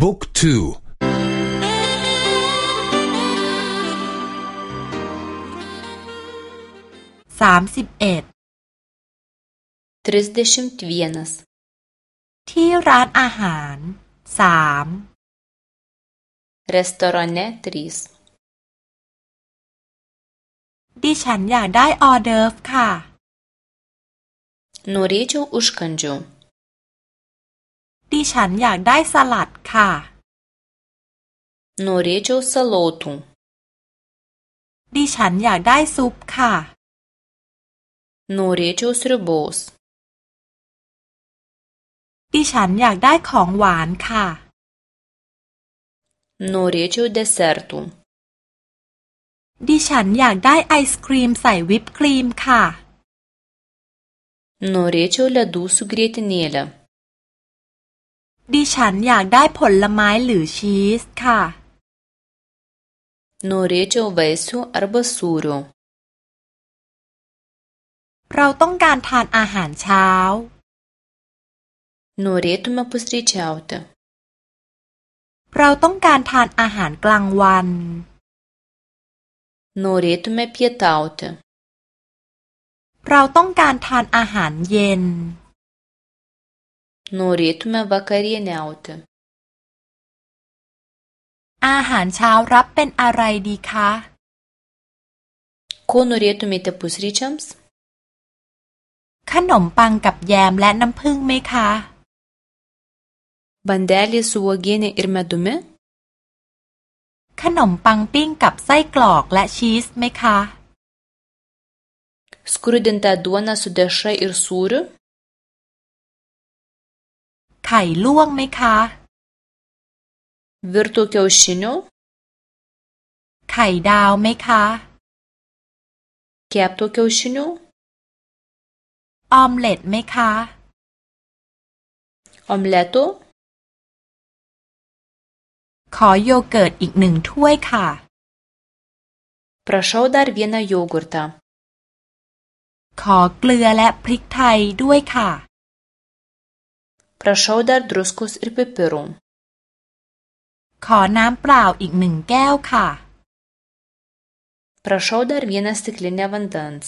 บุ๊กทูสามสิบเอ็ดที่ร้านอาหารสาม Restorane 3ดิฉันอยากได้ออเดิร์ฟค่ะ Norėčiau užkandžių ดิฉันอยากได้สลัดค่ะ Norėčiau salotų ดิฉันอยากได้ซุปค่ะ Norėčiau sriubos ดิฉันอยากได้ของหวานค่ะ Norėčiau desertų ดิฉันอยากได้ไอศครีมใส่วิปครีมค่ะ Norėčiau ledų su grietinėle ดิฉันอยากได้ผลไม้หรือชีสค่ะ Norėčiau vaisių arba sūrių เราต้องการทานอาหารเช้า Norėtume pusryčiauti เราต้องการทานอาหารกลางวัน Norėtume pietauti เราต้องการทานอาหารเย็น Norėtume vakarieniauti อาหารเช้ารับเป็นอะไรดีคะ Ko norėtumėte pusryčiams ขนมปังกับแยมและน้ำผึ้งไหมคะ Bandelė su uogienė ir medumi ขนมปังปิ้งกับไส้กรอกและชีสไหมคะ Skrudinta duona su dešra ir sūriu ไข่ลวกไหมคะ Virtų kiaušinių ไข่ดาวไหมคะ Keptų kiaušinių ออมเล็ตไหมคะ Omletų ขอโยเกิร์ตอีกหนึ่งถ้วยค่ะ Prašau dar vieną jogurtą ขอเกลือและพริกไทยด้วยค่ะ Prašau dar druskos ir pipirų ขอน้ำเปล่าอีกหนึ่งแก้วค่ะ Prašau dar vieną stiklinę vandens